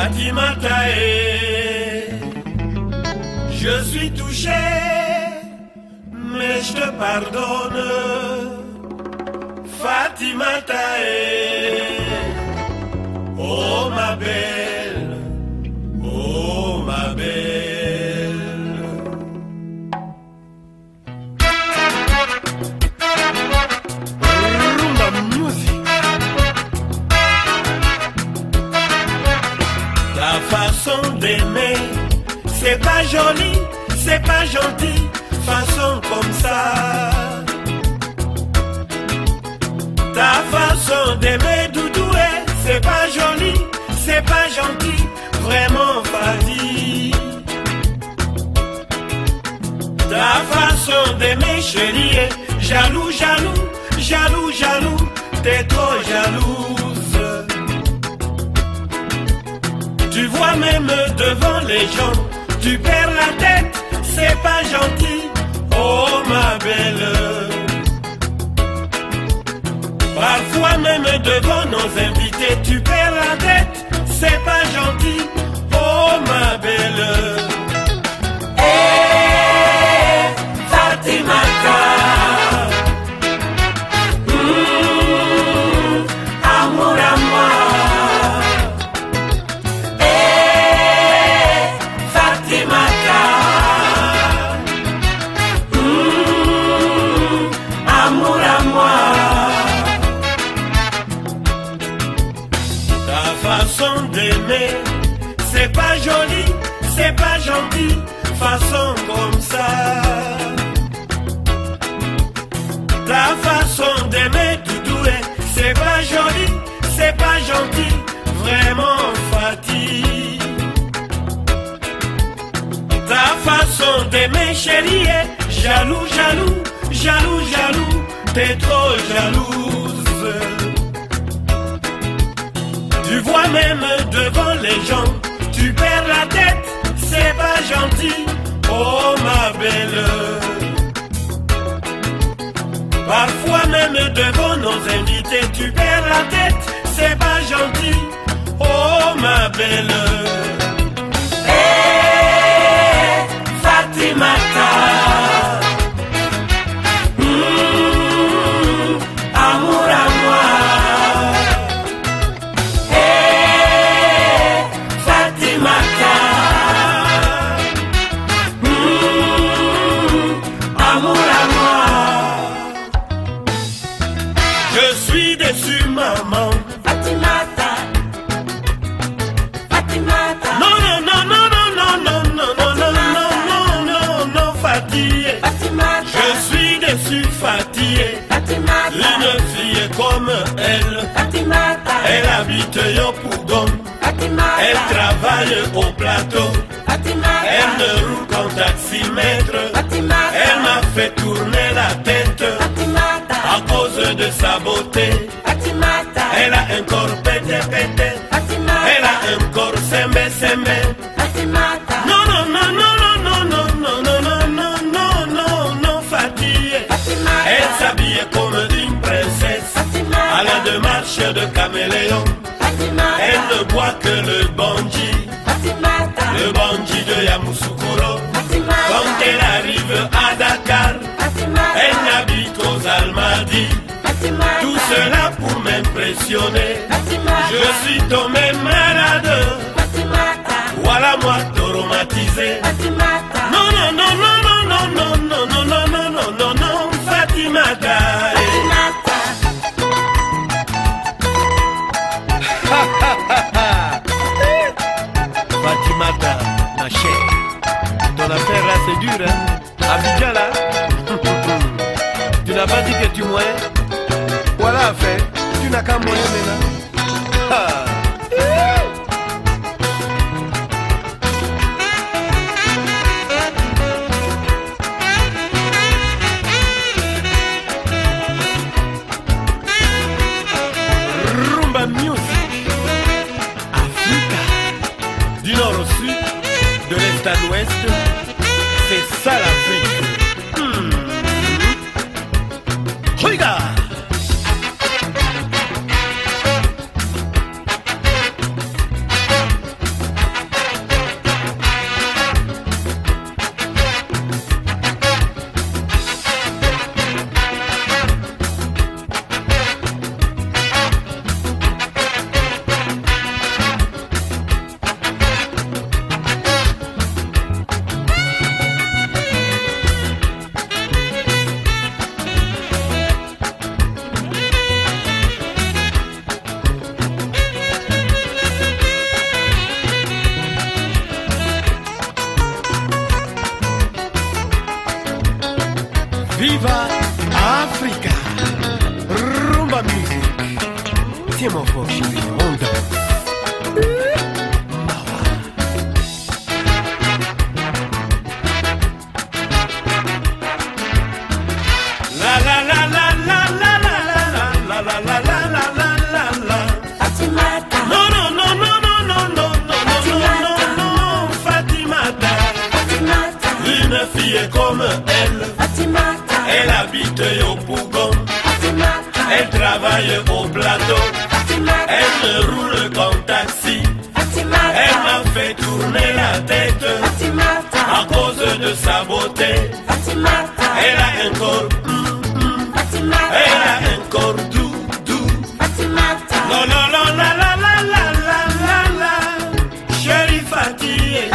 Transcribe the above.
Fatima Tae, je suis touché, mais je te pardonne. Fatima Tae, c'est pas joli, c'est pas gentil, façon comme ça. Ta façon d'aimer, Doudoué, c'est pas joli, c'est pas gentil, vraiment fatigue. Ta façon d'aimer, chérie, jaloux, jaloux, jaloux, jaloux, t'es trop jalouse. Tu vois même devant les gens, tu perds la tête, c'est pas gentil, oh ma belle. Parfois même devant nos invités, tu perds la tête, c'est pas gentil, façon d'aimer, c'est pas joli, c'est pas gentil, façon comme ça. Ta façon d'aimer, Doudoué, c'est pas joli, c'est pas gentil, vraiment fatigue. Ta façon d'aimer, chérie, est jaloux, jaloux, jaloux, jaloux, t'es trop jalouse. Tu vois même devant les gens, tu perds la tête, Je suis déçu, maman. Fatimata, Fatimata, Non, non, non, non, non, non, non, non, non, non, non, non, non, non, fatigué. Fatimata, Je suis déçu, fatigué. Fatimata, Une fille comme elle, Fatimata, elle habite Yopougon. Fatimata, Elle travaille au plateau. Fatimata, Elle ne roule qu'en taximètre. Fatimata, Elle m'a fait tourner la tête à de sa beauté. Fatimata, Elle a un corps pété pété. Fatimata, Elle a un corps semé semé. Fatimata, Non, non, non, non, non, non, non, non, non, non, non, non, non. Fatimata, Elle s'habillait comme une princesse à Fatimata, la démarche de caméléon. Fatimata, Elle ne boit que le bandit, Fatimata, le bandit de Yamoussoukro. Quand Fatimata, elle arrive à cela pour m'impressionner. Je suis tombé malade. Fatimata, Voilà moi traumatisé. Fatimata, Non, non, non, non, non, non, non, non, non, non, non, non, non, non. Fatimata, Fatimata, ma chère. Ton affaire là, c'est dur, hein. Abidjan là. tu n'as pas dit que tu mourrais. Voilà, fait. Tu n'as qu'à mourir maintenant. Siamo forti nel mondo. La la la la la la la la la la la la la Fatimata Fatimata Une fille comme elle Fatimata Elle habite au Bougon elle travaille au plateau. Elle roule qu'en taxi. Elle m'a fait tourner la tête. À cause de sa beauté. Elle a un corps, elle a un corps doux, Non, non, non, la, la, la, la, la, la, la. Chérie fatiguée.